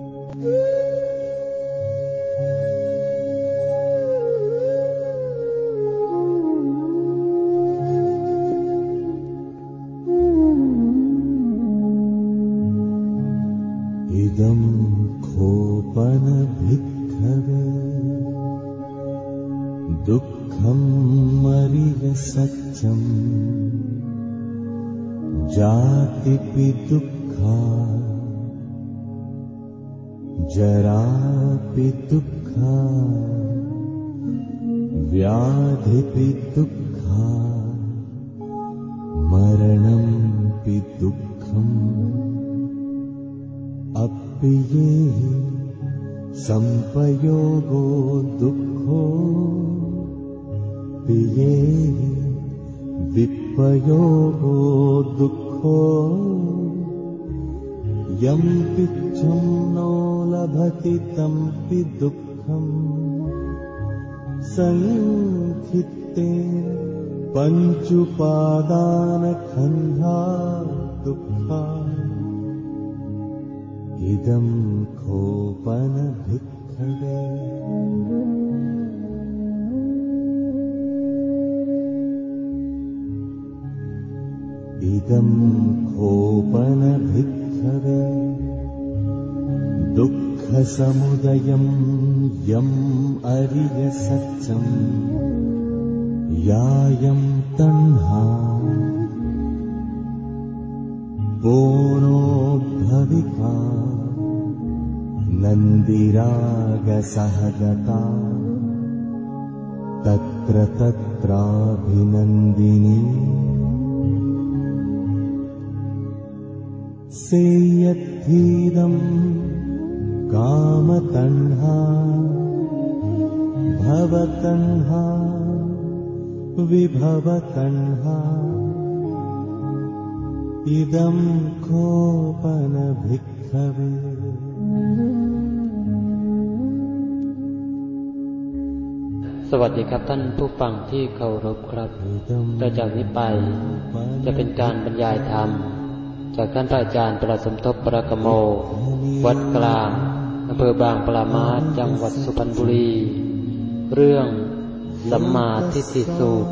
इदं सम्पयोगो दुःखो पिये विप्पयोगो दुःखो यं पिच्छं नो लभति तम्पि दुःखम् सङ्खित्ते पञ्चुपादानखन्धा दुःखा इदं खोपनभिक्खवे इदं खोपनभिक्खवे दुःखसमुदयं यम् अरियसत्यम् यायं तह्ना गोणो नन्दिरागसहगता। तत्र तत्राभिनन्दिनी। सेयद्धीदम् कामतण्ढा भवतण्ढा विभवतण्ढा इदं कोपनभिक्खवे สวัสดีครับท่านผู้ฟังที่เคารพครับต่อจากนี้ไปจะเป็นการบรรยายธรรม จากท่านอาจารย์ประสมทบประกโม วัดกลางอำเภอบางปรามาสจังหวัดสุพรรณบุรี เรื่องสัมมาทิฏฐิสูตร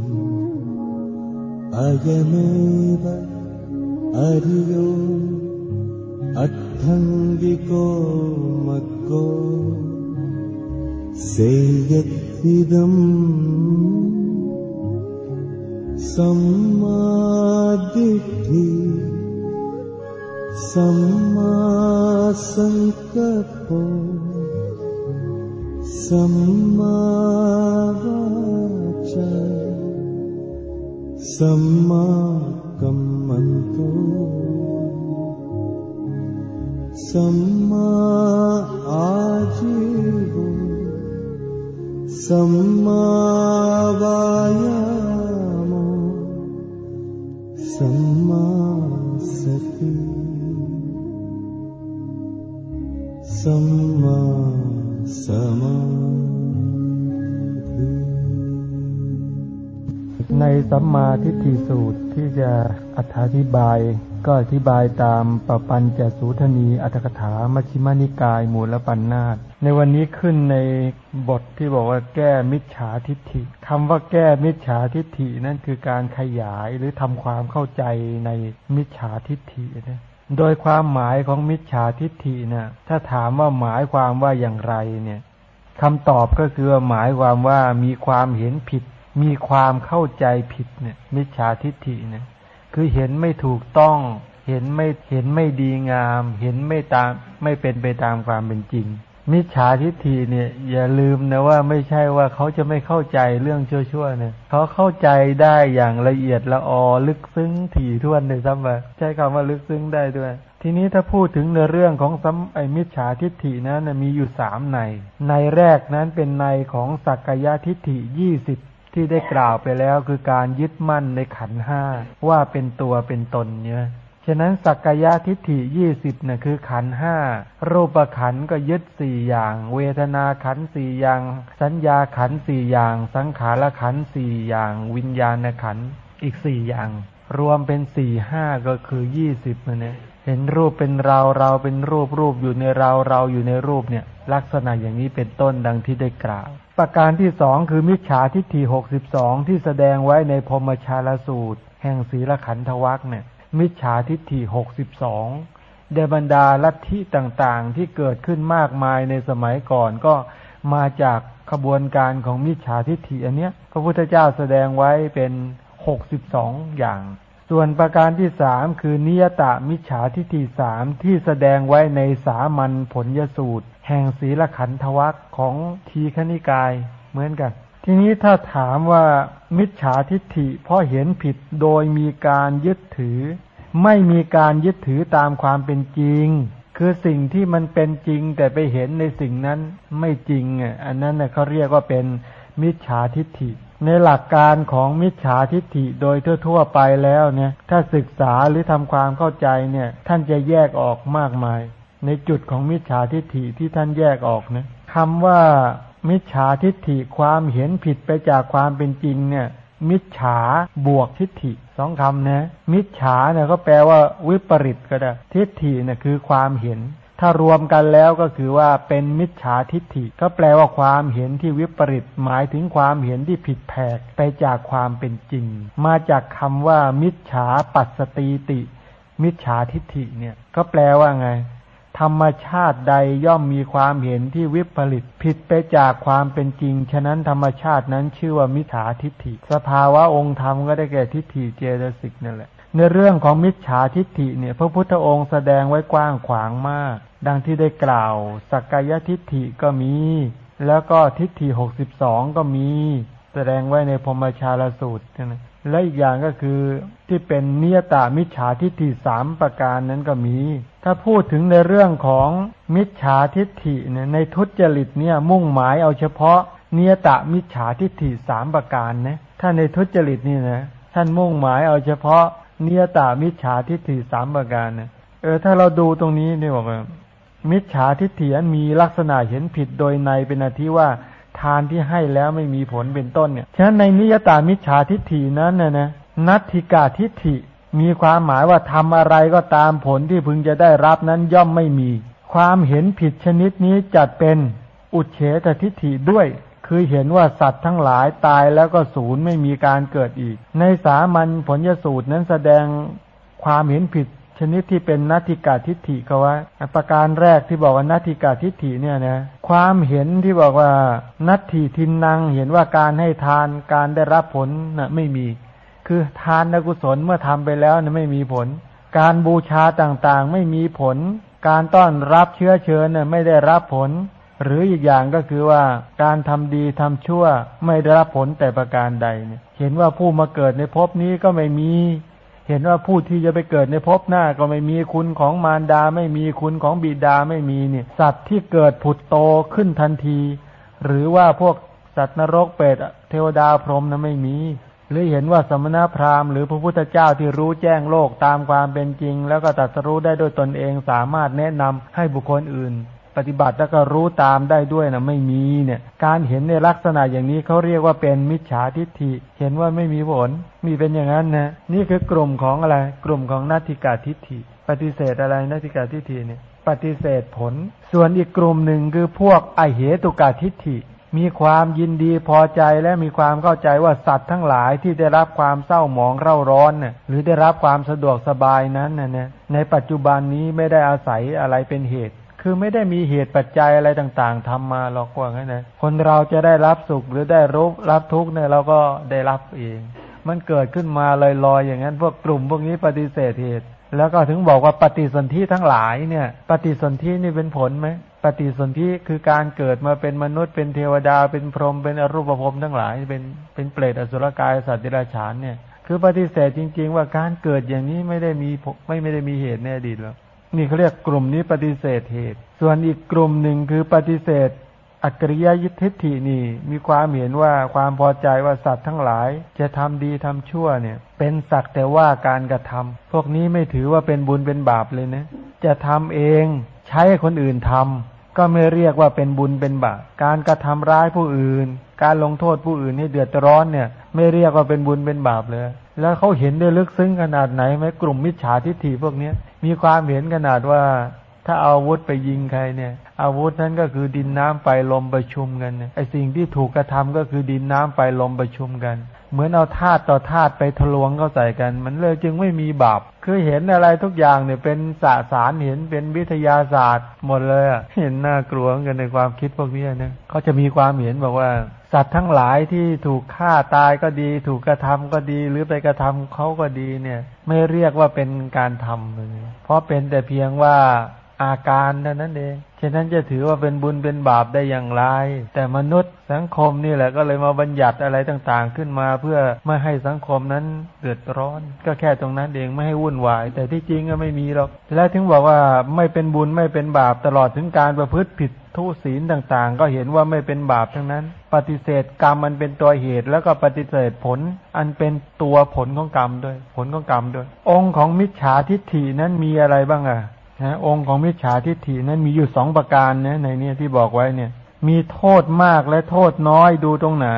अयमेव अरियो अट्ठङ्गिको मग्गो सेयत्विदम् सम्मादिष्ठि सम्मासङ्कल्पो सम्मावाच सम्माकम्मन्तो। सम्मा आजीवो। सम्मावायामो ในสัมมาทิฏฐิสูตรที่จะอธิบาย ก็อธิบายตามปปัญจสูทนีอัตถกถามัชฌิมานิกายมูลปัญนาตในวันนี้ขึ้นในบทที่บอกว่าแก้มิจฉาทิฏฐิคำว่าแก้มิจฉาทิฏฐินั่นคือการขยายหรือทำความเข้าใจในมิจฉาทิฏฐินะโดยความหมายของมิจฉาทิฏฐินะถ้าถามว่าหมายความว่าอย่างไรเนี่ยคำตอบก็คือหมายความว่ามีความเห็นผิด มีความเข้าใจผิดเนี่ย มิจฉาทิฏฐิเนี่ย คือเห็นไม่ถูกต้อง เห็นไม่เห็นไม่ดีงาม เห็นไม่ตามไม่เป็นไปตามความเป็นจริง มิจฉาทิฏฐิเนี่ย อย่าลืมนะว่าไม่ใช่ว่าเขาจะไม่เข้าใจเรื่องชั่วๆเนี่ยเขาเข้าใจได้อย่างละเอียดละออลึกซึ้งถี่ถ้วนเลยซ้ำไปใช้คำว่าลึกซึ้งได้ด้วยทีนี้ถ้าพูดถึงในเรื่องของสัมไอมิจฉาทิฏฐินั้นมีอยู่สามใน ในแรกนั้นเป็นในของสักกายทิฏฐิยี่สิบ ที่ได้กล่าวไปแล้วคือการยึดมั่นในขันห้าว่าเป็นตัวเป็นตนเนี่ยฉะนั้นสักกายทิฏฐิยี่สิบเนี่ยคือขันห้ารูปขันก็ยึดสี่อย่าง เวทนาขันสี่อย่าง สัญญาขันสี่อย่าง สังขารขันสี่อย่าง วิญญาณขันอีกสี่อย่าง รวมเป็นสี่ห้าก็คือยี่สิบเนี่ย เห็นรูปเป็นเราเราเป็นรูปรูปอยู่ในเราเราอยู่ในรูปเนี่ย ลักษณะอย่างนี้เป็นต้นดังที่ได้กล่าว ประการที่สองคือมิจฉาทิฏฐิหกสิบสองที่แสดงไว้ในพรมชาลสูตร แห่งศีลขันธวัคเนี่ย มิจฉาทิฏฐิหกสิบสองเดบรรดาลัทธิต่างๆ ที่เกิดขึ้นมากมายในสมัยก่อนก็มาจากขบวนการของมิจฉาทิฏฐิอันเนี้ย พระพุทธเจ้าแสดงไว้เป็นหกสิบสองอย่าง ส่วนประการที่สามคือนิยตามิจฉาทิฏฐิสามที่แสดงไว้ในสามัญผลยสูตร แห่งศีลขันธวัคของทีคณิกายเหมือนกัน ทีนี้ถ้าถามว่ามิจฉาทิฏฐิเพราะเห็นผิดโดยมีการยึดถือ ไม่มีการยึดถือตามความเป็นจริง คือสิ่งที่มันเป็นจริงแต่ไปเห็นในสิ่งนั้นไม่จริงอะอันนั้นเขาเรียกว่าเป็นมิจฉาทิฏฐิ ในหลักการของมิจฉาทิฏฐิโดยทั่ว ๆ ไปแล้วเนี่ยถ้าศึกษาหรือทำความเข้าใจเนี่ยท่านจะแยกออกมากมาย ในจุดของมิจฉาทิฏฐิที่ท่านแยกออกนะคำว่ามิจฉาทิฏฐิความเห็นผิดไปจากความเป็นจริงเนี่ย มิจฉาบวกทิฏฐิสองคำนะ มิจฉาเนี่ยก็แปลว่าวิปริตก็ได้ ทิฏฐิเนี่ยคือความเห็น ถ้ารวมกันแล้วก็คือว่าเป็นมิจฉาทิฏฐิ ก็แปลว่าความเห็นที่วิปริตหมายถึงความเห็นที่ผิดแผกไปจากความเป็นจริง มาจากคำว่า มิจฉาปัสตีติ มิจฉาทิฏฐิเนี่ย ก็แปลว่าไง ธรรมชาติใดย่อมมีความเห็นที่วิปริตผิดไปจากความเป็นจริง ฉะนั้นธรรมชาตินั้นชื่อว่ามิจฉาทิฏฐิ สภาวะองค์ธรรมก็ได้แก่ทิฏฐิเจตสิกนั่นแหละในเรื่องของมิจฉาทิฏฐิเนี่ย พระพุทธองค์แสดงไว้กว้างขวางมาก ดังที่ได้กล่าว สักกายทิฏฐิก็มี แล้วก็ทิฏฐิหกสิบสองก็มี แสดงไว้ในพมชาลสูตรนะและอีกอย่างก็คือที่เป็นเนียตามิจฉาทิฏฐิสามประการนั้นก็มี ถ้าพูดถึงในเรื่องของมิจฉาทิฏฐิเนี่ยในทุจริตเนี่ยมุ่งหมายเอาเฉพาะเนียตามิจฉาทิฏฐิสามประการนะถ้าในทุจริตนี่นะท่านมุ่งหมายเอาเฉพาะเนียตามิจฉาทิฏฐิสามประการนะเออถ้าเราดูตรงนี้เนี่ยบอกว่า มิจฉาทิฏฐิอันมีลักษณะเห็นผิดโดยในเป็นอาทิว่าทานที่ให้แล้วไม่มีผลเป็นต้นเนี่ย ฉะนั้นในนิยตามิจฉาทิฏฐินั้นนะนะนัตถิกาทิฏฐิมีความหมายว่าทำอะไรก็ตามผลที่พึงจะได้รับนั้นย่อมไม่มี ความเห็นผิดชนิดนี้จัดเป็นอุเฉตทิฏฐิด้วย คือเห็นว่าสัตว์ทั้งหลายตายแล้วก็ศูนย์ไม่มีการเกิดอีก ในสามัญผลยสูตรนั้นแสดงความเห็นผิด ชนิดที่เป็นนัตถิกาทิฏฐิเขาว่าประการแรกที่บอกว่านัตถิกาทิฏฐิเนี่ยนะความเห็นที่บอกว่านัตถิทินนางเห็นว่าการให้ทานการได้รับผลนะ่ะไม่มี คือทานนกุศลเมื่อทำไปแล้วนะไม่มีผล การบูชาต่างๆไม่มีผล การต้อนรับเชื้อเชิญน่ะไม่ได้รับผล หรืออีกอย่างก็คือว่าการทำดีทำชั่วไม่ได้รับผลแต่ประการใดเนี่ยเห็นว่าผู้มาเกิดในภพนี้ก็ไม่มี เห็นว่าผู้ที่จะไปเกิดในภพหน้าก็ไม่มีคุณของมารดาไม่มีคุณของบิดาไม่มีเนี่ย สัตว์ที่เกิดผุดโตขึ้นทันที หรือว่าพวกสัตว์นรกเปรตเทวดาพรหมนะไม่มี หรือเห็นว่าสมณพราหมณ์หรือพระพุทธเจ้าที่รู้แจ้งโลกตามความเป็นจริง แล้วก็ตรัสรู้ได้ด้วยตนเองสามารถแนะนำให้บุคคลอื่น ปฏิบัติแล้วก็รู้ตามได้ด้วยนะไม่มีเนี่ย การเห็นในลักษณะอย่างนี้เขาเรียกว่าเป็นมิจฉาทิฏฐิ เห็นว่าไม่มีผล มีเป็นอย่างนั้นนะนี่คือกลุ่มของอะไร กลุ่มของนัตถิกาทิฏฐิ ปฏิเสธอะไรนัตถิกาทิฏฐิเนี่ย ปฏิเสธผล ส่วนอีกกลุ่มหนึ่งคือพวกอเหตุกาทิฏฐิ มีความยินดีพอใจและมีความเข้าใจว่าสัตว์ทั้งหลายที่ได้รับความเศร้าหมองเร่าร้อนน่ะหรือได้รับความสะดวกสบายนั้นน่ะนะในปัจจุบันนี้ไม่ได้อาศัยอะไรเป็นเหตุ คือไม่ได้มีเหตุปัจจัยอะไรต่างๆทำมาหรอกว่างั้นนะคนเราจะได้รับสุขหรือได้รู้รับทุกข์เนี่ยเราก็ได้รับเอง มันเกิดขึ้นมาลอยๆอย่างนั้น พวกกลุ่มพวกนี้ปฏิเสธเหตุ แล้วก็ถึงบอกว่าปฏิสนธิทั้งหลายเนี่ย ปฏิสนธินี่เป็นผลไหมปฏิสนธิคือการเกิดมาเป็นมนุษย์เป็นเทวดาเป็นพรหมเป็นอรูปภพทั้งหลายเป็นเป็นเปรตอสุรกายสัตว์เดรัจฉานเนี่ย คือปฏิเสธจริง ๆ ว่าการเกิดอย่างนี้ไม่ได้มีไม่ไม่ได้มีเหตุในอดีตหรอก นี่เขาเรียกกลุ่มนี้ปฏิเสธเหตุ ส่วนอีกกลุ่มหนึ่งคือปฏิเสธอักริยยิทธิฐินี่มีความเห็นว่าความพอใจว่าสัตว์ทั้งหลาย จะทำดีทำชั่วเนี่ย เป็นสักแต่ว่าการกระทำพวกนี้ไม่ถือว่าเป็นบุญเป็นบาปเลยนะจะทำเองใช้ให้คนอื่นทำก็ไม่เรียกว่าเป็นบุญเป็นบาปการกระทำร้ายผู้อื่น การลงโทษผู้อื่นให้เดือดร้อนเนี่ย ไม่เรียกว่าเป็นบุญเป็นบาปเลย แล้วเขาเห็นได้ลึกซึ้งขนาดไหนไหมกลุ่มมิจฉาทิฏฐิพวกเนี้ย มีความเห็นขนาดว่าถ้าเอาอาวุธไปยิงใครเนี่ย อาวุธนั้นก็คือดินน้ำไฟลมประชุมกันไอสิ่งที่ถูกกระทำก็คือดินน้ำไฟลมประชุมกัน เหมือนเอาธาตุต่อธาตุไปทะลวงเข้าใส่กัน มันเลยจึงไม่มีบาปคือเห็นอะไรทุกอย่างเนี่ยเป็นสสารเห็นเป็นวิทยาศาสตร์ หมดเลยเห็นน่ากลัวกันในความคิดพวกนี้นะเขาจะมีความเห็นบอกว่า สัตว์ทั้งหลายที่ถูกฆ่าตายก็ดี ถูกกระทำก็ดี หรือไปกระทำเขาก็ดีเนี่ย ไม่เรียกว่าเป็นการทำเลยเพราะเป็นแต่เพียงว่า อาการเท่านั้นเอง ฉะนั้นจะถือว่าเป็นบุญเป็นบาปได้อย่างไร แต่มนุษย์สังคมนี่แหละก็เลยมาบัญญัติอะไรต่างๆ ขึ้นมาเพื่อไม่ให้สังคมนั้นเดือดร้อน ก็แค่ตรงนั้นเองไม่ให้วุ่นวาย แต่ที่จริงก็ไม่มีหรอก แล้วถึงบอกว่าไม่เป็นบุญไม่เป็นบาปตลอดถึงการประพฤติผิดทุศีลต่างๆ ก็เห็นว่าไม่เป็นบาปทั้งนั้น ปฏิเสธกรรมมันเป็นตัวเหตุ แล้วก็ปฏิเสธผล อันเป็นตัวผลของกรรมด้วย ผลของกรรมด้วย องค์ของมิจฉาทิฏฐินั้นมีอะไรบ้างอะ นะองค์ของมิจฉาทิฏฐินั้นมีอยู่สองประการนะในนี้ที่บอกไว้เนี่ย มีโทษมากและโทษน้อยดูตรงไหน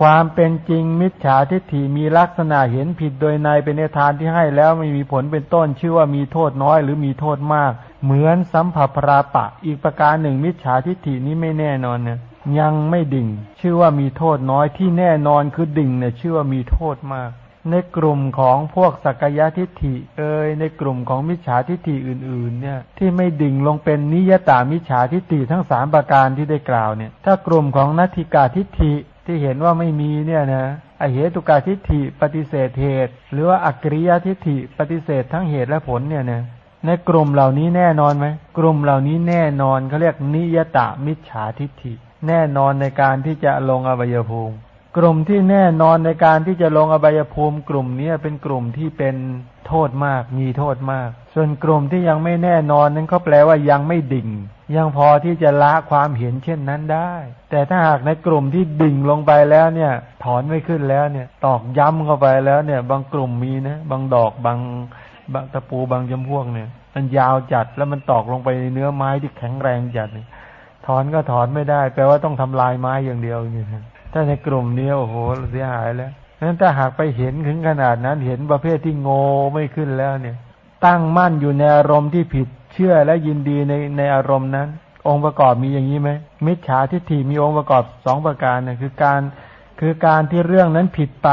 ความเป็นจริงมิจฉาทิฏฐิมีลักษณะเห็นผิดโดยในเป็นในทานที่ให้แล้วไม่มีผลเป็นต้นชื่อว่ามีโทษน้อยหรือมีโทษมาก เหมือนสัมผัสพราปะ อีกประการหนึ่งมิจฉาทิฏฐินี้ไม่แน่นอนเนี่ยยังไม่ดิ่ง ชื่อว่ามีโทษน้อยที่แน่นอนคือดิ่งเนี่ยชื่อว่ามีโทษมาก ในกลุ่มของพวกสักยะทิฏฐิเอ่ยในกลุ่มของมิจฉาทิฏฐิอื่น ๆ เนี่ย ที่ไม่ดิ่งลงเป็นนิยตามิจฉาทิฏฐิทั้งสามประการที่ได้กล่าวเนี่ย ถ้ากลุ่มของนัตถิกาทิฏฐิที่เห็นว่าไม่มีเนี่ยนะอเหตุกาทิฏฐิปฏิเสธเหตุ หรือว่าอักริยทิฏฐิปฏิเสธทั้งเหตุและผลเนี่ยนะในกลุ่มเหล่านี้แน่นอนไหมกลุ่มเหล่านี้แน่นอนเขาเรียกนิยตามิจฉาทิฏฐิ แน่นอนในการที่จะลงอบายภูมิ กลุ่มที่แน่นอนในการที่จะลงอบายภูมิกลุ่มนี้เป็นกลุ่มที่เป็นโทษมากมีโทษมาก ส่วนกลุ่มที่ยังไม่แน่นอนนั้นก็แปลว่ายังไม่ดิ่ง ยังพอที่จะละความเห็นเช่นนั้นได้ แต่ถ้าหากในกลุ่มที่ดิ่งลงไปแล้วเนี่ย ถอนไม่ขึ้นแล้วเนี่ย ตอกย้ำเข้าไปแล้วเนี่ย บางกลุ่มมีนะบางดอกบางบางตะปูบางจำพวกเนี่ย มันยาวจัดแล้วมันตอกลงไปในเนื้อไม้ที่แข็งแรงจัดถอนก็ถอนไม่ได้ แปลว่าต้องทำลายไม้อย่างเดียวอย่างนี้ ถ้าในกลุ่มนี้โอ้โหเสียหายแล้วนั้นถ้าหากไปเห็นถึงขนาดนั้น เห็นประเภทที่โง่ไม่ขึ้นแล้วเนี่ย ตั้งมั่นอยู่ในอารมณ์ที่ผิดเชื่อและยินดีในในอารมณ์นั้น องค์ประกอบมีอย่างนี้ไหมมิจฉาทิฏฐิมีองค์ประกอบสองประการเนี่ยคือการคือการที่เรื่องนั้นผิดไป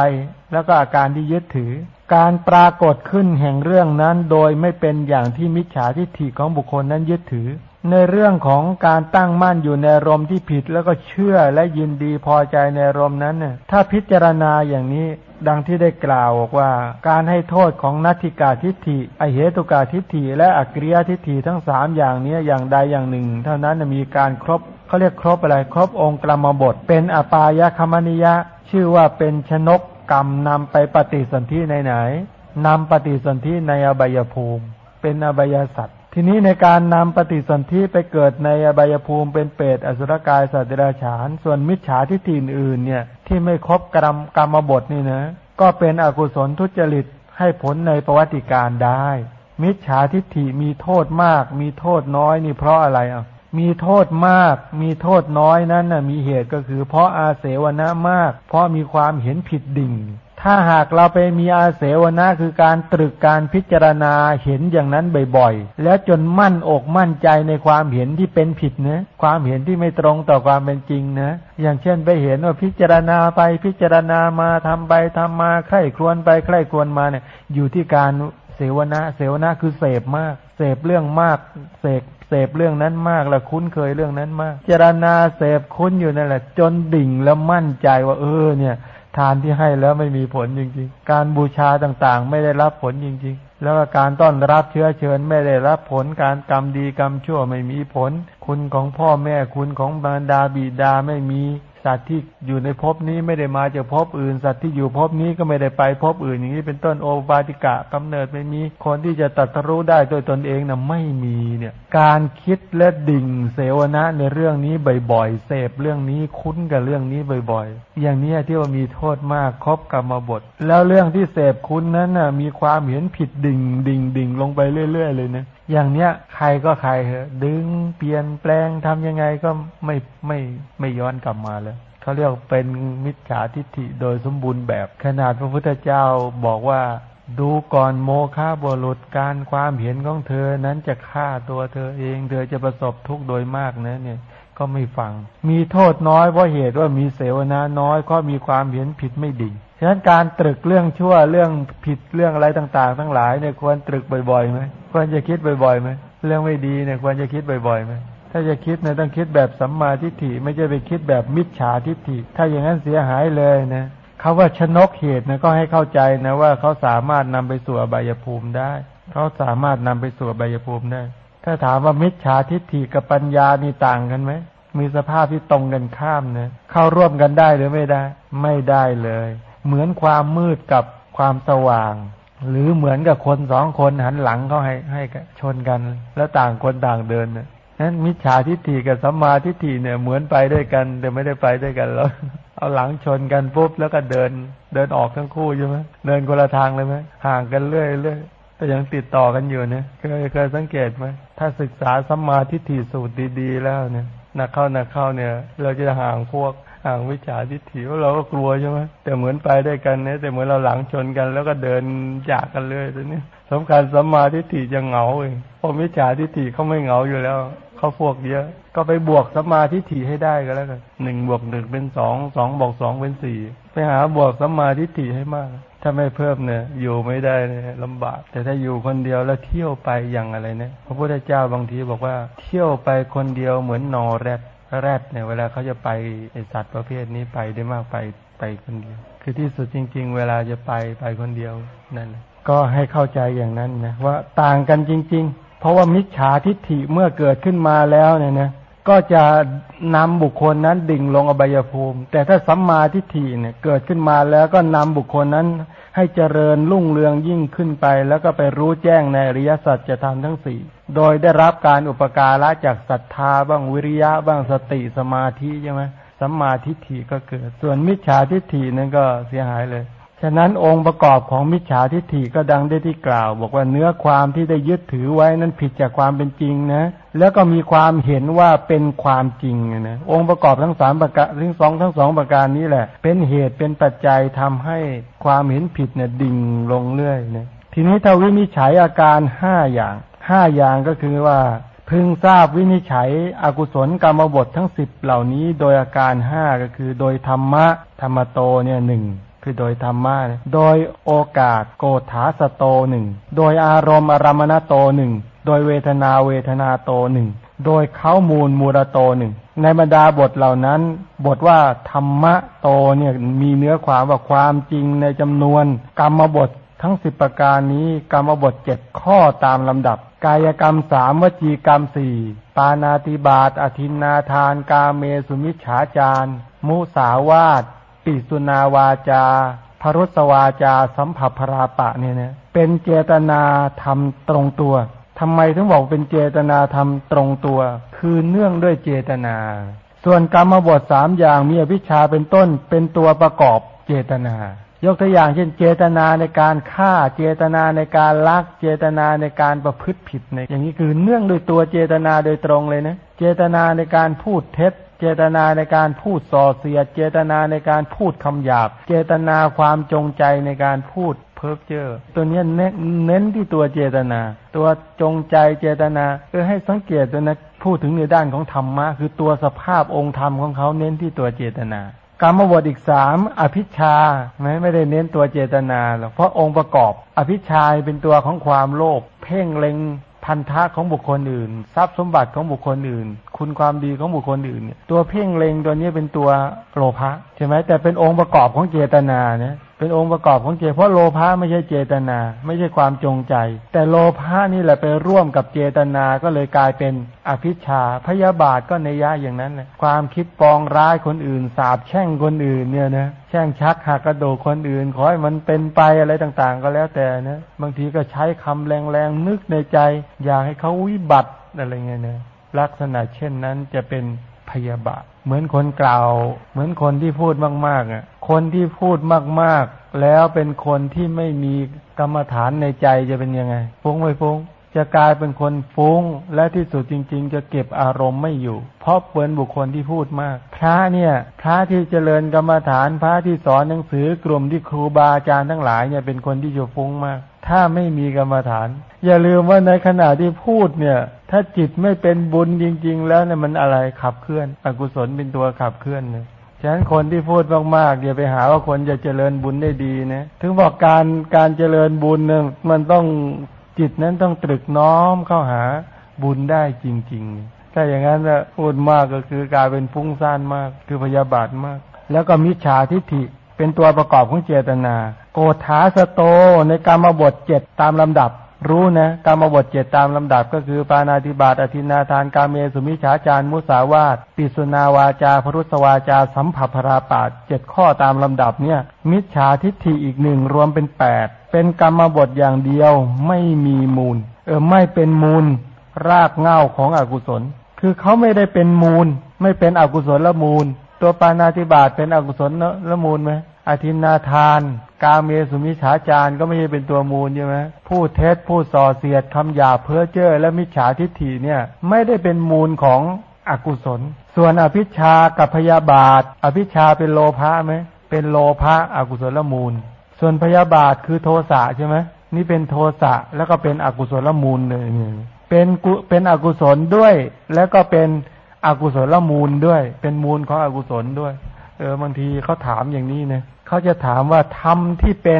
แล้วก็อาการที่ยึดถือ การปรากฏขึ้นแห่งเรื่องนั้น โดยไม่เป็นอย่างที่มิจฉาทิฏฐิของบุคคลนั้นยึดถือ ในเรื่องของการตั้งมั่นอยู่ในรมที่ผิดแล้วก็เชื่อและยินดีพอใจในรมนั้นเนี่ยถ้าพิจารณาอย่างนี้ดังที่ได้กล่าวบอกว่า การให้โทษของนัตถิกาทิฏฐิอเหตุกาทิฏฐิและอักริยทิฏฐิทั้งสามอย่างนี้อย่างใดอย่างหนึ่ง เท่านั้นมีการครบเขาเรียกครบอะไรครบองค์กรรมบท เป็นอปายคมนิยะ ชื่อว่าเป็นชนกกรรมนำไปปฏิสนธิในไหนนำปฏิสนธิในอบายภูมิ เป็นอบายสัตว์ ทีนี้ในการนำปฏิสนธิไปเกิดในอบายภูมิเป็นเปรตอสุรกายสัตว์เดรัจฉาน ส่วนมิจฉาทิฏฐิอื่นเนี่ย ที่ไม่ครบกรรมกรรมบทนี่นะ ก็เป็นอกุศลทุจริตให้ผลในประวัติการได้ มิจฉาทิฏฐิมีโทษมาก มีโทษน้อยนี่เพราะอะไรอะมีโทษมาก มีโทษน้อยนั้นน่ะมีเหตุก็คือ เพราะอาเสวนะมาก เพราะมีความเห็นผิดดิ่ง ถ้าหากเราไปมีอาเสวนะคือการตรึกการพิจารณาเห็นอย่างนั้นบ่อยๆ แล้วจนมั่นอกมั่นใจในความเห็นที่เป็นผิดนะความเห็นที่ไม่ตรงต่อความเป็นจริงนะ อย่างเช่นไปเห็นว่าพิจารณาไปพิจารณามาทำไปทำมาใคร่ครวญไปใคร่ครวญมาเนี่ยอยู่ที่การเสวนาเสวนาคือเสพมาก เสพเรื่องมากเสกเสพเรื่องนั้นมากแล้วคุ้นเคยเรื่องนั้นมาก เจรณาเสพคุ้นอยู่นั่นแหละ จนดิ่งแล้วมั่นใจว่าเออเนี่ย ทานที่ให้แล้วไม่มีผลจริงๆ การบูชาต่างๆ ไม่ได้รับผลจริง ๆ แล้วก็การต้อนรับเชื้อเชิญไม่ได้รับผล การกรรมดีกรรมชั่วไม่มีผล คุณของพ่อแม่คุณของบรรดาบิดาไม่มี สัตว์ที่อยู่ในภพนี้ไม่ได้มาจากภพอื่น สัตว์ที่อยู่ภพนี้ก็ไม่ได้ไปภพอื่นอย่างนี้เป็นต้นโอปาติกะกำเนิดไม่มีคนที่จะตรัสรู้ได้โดยตนเองนะไม่มีเนี่ย การคิดและดิ่งเสวนาในเรื่องนี้บ่อยๆเสพเรื่องนี้คุ้นกับเรื่องนี้บ่อยๆ อย่างนี้ที่ว่ามีโทษมากครบกรรมบท แล้วเรื่องที่เสพคุ้นนั้นน่ะมีความเห็นผิดดิ่งดิ่งดิ่งลงไปเรื่อย ๆ เลยนะ อย่างเนี้ย ใครก็ใครเหอะดึงเปลี่ยนแปลงทำยังไงก็ไม่ไม่ไม่ย้อนกลับมาแล้วเขาเรียกเป็นมิจฉาทิฏฐิโดยสมบูรณ์แบบ ขนาดพระพุทธเจ้าบอกว่าดูก่อนโมฆะบุรุษการความเห็นของเธอนั้นจะฆ่าตัวเธอเอง เธอจะประสบทุกข์โดยมากนะเนี่ย ก็ไม่ฟัง มีโทษน้อยเพราะเหตุว่ามีเสวนาน้อยก็มีความเห็นผิดไม่ดิ่งฉะนั้นการตรึกเรื่องชั่วเรื่องผิดเรื่องอะไรต่าง ๆ ทั้งหลายเนี่ยควรตรึกบ่อยๆไหมควรจะคิดบ่อยๆไหมเรื่องไม่ดีเนี่ยควรจะคิดบ่อยๆไหมถ้าจะคิดเนี่ยต้องคิดแบบสัมมาทิฏฐิไม่ใช่ไปคิดแบบมิจฉาทิฏฐิ ถ้าอย่างนั้นเสียหายเลยนะเขาว่าชนกเหตุนะก็ให้เข้าใจนะว่าเขาสามารถนำไปสู่อบายภูมิได้เขาสามารถนำไปสู่อบายภูมิได้ ถ้าถามว่ามิจฉาทิฏฐิกับปัญญานี่ต่างกันไหม มีสภาพที่ตรงกันข้ามเนะเข้าร่วมกันได้หรือไม่ได้ ไม่ได้เลย เหมือนความมืดกับความสว่าง หรือเหมือนกับคนสองคนหันหลังเขาให้ให้ชนกัน แล้วต่างคนต่างเดินนะนั้นมิจฉาทิฏฐิกับสัมมาทิฏฐิเนี่ยเหมือนไปด้วยกัน แต่ไม่ได้ไปด้วยกันแล้วเอาหลังชนกันปุ๊บแล้วก็เดิน เดินออกทั้งคู่ใช่ไหมเดินคนละทางเลยไหมห่างกันเรื่อยเรื่อย แต่ยังติดต่อกันอยู่เนี่ยเคยเคยสังเกตไหมถ้าศึกษาสัมมาทิฏฐิสูตรดีๆ แล้วเนี่ยนักเข้านักเข้าเนี่ย เราจะห่างพวกห่างวิชาทิฏฐิว่าเราก็กลัวใช่ไหมแต่เหมือนไปได้กันเนี่ยแต่เหมือนเราหลังชนกัน แล้วก็เดินจากกันเลยตอนนี้สำคัญสัมมาทิฏฐิจะเหงาเองเพราะวิชาทิฏฐิเขาไม่เหงาอยู่แล้วเขาพวกเยอะ ก็ไปบวกสัมมาทิฏฐิให้ได้ก็แล้วกันหนึ่งบวกหนึ่งเป็นสองสองบวกสองเป็นสี่ไปหาบวกสัมมาทิฏฐิให้มาก ถ้าไม่เพิ่มเนี่ย อยู่ไม่ได้เนี่ยลำบาก แต่ถ้าอยู่คนเดียวแล้วเที่ยวไปอย่างอะไรเนี่ยพระพุทธเจ้าบางทีบอกว่า เที่ยวไปคนเดียวเหมือนนอแรดแรดเนี่ยเวลาเขาจะไปไอสัตว์ประเภทนี้ไปได้มากไปไปคนเดียว คือที่สุดจริง ๆ เวลาจะไปไปคนเดียวนั่นก็ให้เข้าใจอย่างนั้นนะว่าต่างกันจริง ๆ เพราะว่ามิจฉาทิฏฐิเมื่อเกิดขึ้นมาแล้วเนี่ยนะ ก็จะนำบุคคลนั้นดิ่งลงอบายภูมิ แต่ถ้าสัมมาทิฏฐิเนี่ยเกิดขึ้นมาแล้วก็นำบุคคลนั้นให้เจริญรุ่งเรืองยิ่งขึ้นไป แล้วก็ไปรู้แจ้งในอริยสัจจะทำทั้งสี่โดยได้รับการอุปการะจากศรัทธาบ้างวิริยะบ้างสติสมาธิใช่ไหมสัมมาทิฏฐิก็เกิด ส่วนมิจฉาทิฏฐินั้นก็เสียหายเลย ฉะนั้นองค์ประกอบของมิจฉาทิฏฐิก็ดังได้ที่กล่าว บอกว่าเนื้อความที่ได้ยึดถือไว้นั้นผิดจากความเป็นจริงนะ แล้วก็มีความเห็นว่าเป็นความจริงนะองค์ประกอบทั้งสามประการทั้งสองทั้งสองประการนี้แหละ เป็นเหตุเป็นปัจจัยทำให้ความเห็นผิดเนี่ยดิ่งลงเรื่อยนะทีนี้ถ้าวินิจฉัยอาการห้าอย่างห้าอย่างก็คือว่าพึงทราบวินิจฉัยอกุศลกรรมบททั้งสิบเหล่านี้โดยอาการห้าก็คือโดยธรรมะธรรมโตเนี่ยหนึ่ง คือโดยธรรมะโดยโอกาสโกฏาสโตหนึ่ง โดยอารมณ์อารมณโตหนึ่ง โดยเวทนาเวทนาโตหนึ่ง โดยเขามูลมูรโตหนึ่ง ในบรรดาบทเหล่านั้น บทว่าธรรมะโตเนี่ยมีเนื้อความว่าความจริงในจำนวน กรรมบททั้งสิบประการนี้กรรมบทเจ็ดข้อตามลำดับ กายกรรมสามวจีกรรมสี่ปานาติบาตอธินนาทาน กาเมสุมิจฉาจารมุสาวาต ปิสุนาวาจาพรุสวาจา สัมผัสพราปะเนี่ยนะเป็นเจตนาทำตรงตัวทำไมถึงบอกเป็นเจตนาทำตรงตัว คือเนื่องด้วยเจตนา ส่วนกรรมบทสามอย่างมีอภิชาเป็นต้นเป็นตัวประกอบเจตนา ยกตัวอย่างเช่น เจตนาในการฆ่าเจตนาในการลักเจตนาในการประพฤติผิดในอย่างนี้คือเนื่องด้วยตัวเจตนาโดยตรงเลยนะ เจตนาในการพูดเท็จ จตนาในการพูดส่อเสียด เจตนาในการพูดคำหยาบ เจตนาความจงใจในการพูดเพ้อเจ้อตัวนี้เน้นที่ตัวเจตนา ตัวจงใจเจตนาเออให้สังเกตตัวนะพูดถึงในด้านของธรรมะคือตัวสภาพองค์ธรรมของเขาเน้นที่ตัวเจตนากรรมบทอีกสามอภิชาไม่ไม่ได้เน้นตัวเจตนาหรอกเพราะองค์ประกอบ อภิชาเป็นตัวของความโลภเพ่งเล็ง พันธะของบุคคลอื่น ทรัพย์สมบัติของบุคคลอื่น คุณความดีของบุคคลอื่นเนี่ยตัวเพ่งเล็งตัวนี้เป็นตัวโลภะใช่ไหมแต่เป็นองค์ประกอบของเจตนาเนี่ย เป็นองค์ประกอบของเจตเพราะโลภะไม่ใช่เจตนา ไม่ใช่ความจงใจ แต่โลภะนี่แหละไปร่วมกับเจตนาก็เลยกลายเป็นอภิชาพยาบาทก็ในยะอย่างนั้นแหละความคิดปองร้ายคนอื่น สาบแช่งคนอื่นเนี่ยนะแช่งชักหักกระโดดคนอื่น ขอให้มันเป็นไปอะไรต่างๆ ก็แล้วแต่นะบางทีก็ใช้คำแรงๆนึกในใจ อยากให้เขาวิบัติอะไรเงี้ยนะลักษณะเช่นนั้นจะเป็น พยาบาท เหมือนคนกล่าว เหมือนคนที่พูดมากๆอะคนที่พูดมากๆ แล้วเป็นคนที่ไม่มีกรรมฐานในใจจะเป็นยังไงฟุ้งไม่ฟุ้งจะกลายเป็นคนฟุ้ง และที่สุดจริง ๆ จะเก็บอารมณ์ไม่อยู่ เพราะเป็นบุคคลที่พูดมาก พระเนี่ย พระที่เจริญกรรมฐาน พระที่สอนหนังสือกลุ่มที่ครูบาอาจารย์ทั้งหลายเนี่ยเป็นคนที่จะฟุ้งมาก ถ้าไม่มีกรรมฐาน อย่าลืมว่าในขณะที่พูดเนี่ย ถ้าจิตไม่เป็นบุญจริง ๆ แล้วเนี่ยมันอะไรขับเคลื่อน อกุศลเป็นตัวขับเคลื่อนเนี่ยฉะนั้นคนที่พูดมากๆอย่าไปหาว่าคนจะเจริญบุญได้ดีนะถึงบอกการการเจริญบุญเนี่ยมันต้องจิตนั้นต้องตรึกน้อมเข้าหาบุญได้จริง ๆ ถ้าอย่างนั้นพูดมากก็คือกลายเป็นฟุ้งซ่านมาก คือพยาบาทมาก แล้วก็มิจฉาทิฏฐิ เป็นตัวประกอบของเจตนา โกฏาสโตในกรรมบทเจ็ดตามลำดับ รู้นะกรรมบทเจ็ดตามลำดับ ก็คือปานาธิบาตอธินาทานกาเมสุมิฉาจารมุสาวาตปิสุนาวาจาพรุสวาจา สัมผัสพราปาเจ็ดข้อตามลำดับเนี่ย มิจฉาทิฏฐิอีกหนึ่งรวมเป็นแปดเป็นกรรมบทอย่างเดียวไม่มีมูล เออไม่เป็นมูล รากเหง้าของอกุศล คือเขาไม่ได้เป็นมูล ไม่เป็นอกุศลละมูล ตัวปานาธิบาตเป็นอกุศลละมูลไหมอธินาทาน กาเมสุมิฉาจารก็ไม่ใช่เป็นตัวมูลใช่ไหมพูดเท็จพูดส่อเสียดคำหยาเพ้อเจ้อและมิจฉาทิฏฐิเนี่ย ไม่ได้เป็นมูลของอกุศล ส่วนอภิชากับพยาบาท อภิชาเป็นโลภะไหมเป็นโลภะอกุศลละมูล ส่วนพยาบาทคือโทสะใช่ไหมนี่เป็นโทสะแล้วก็เป็นอกุศลละมูลเลยนี่เป็นเป็นอกุศลด้วยแล้วก็เป็น อกุศลละมูลด้วย เป็นมูลของอกุศลด้วย เออบางทีเขาถามอย่างนี้นะเขาจะถามว่าธรรมที่เป็น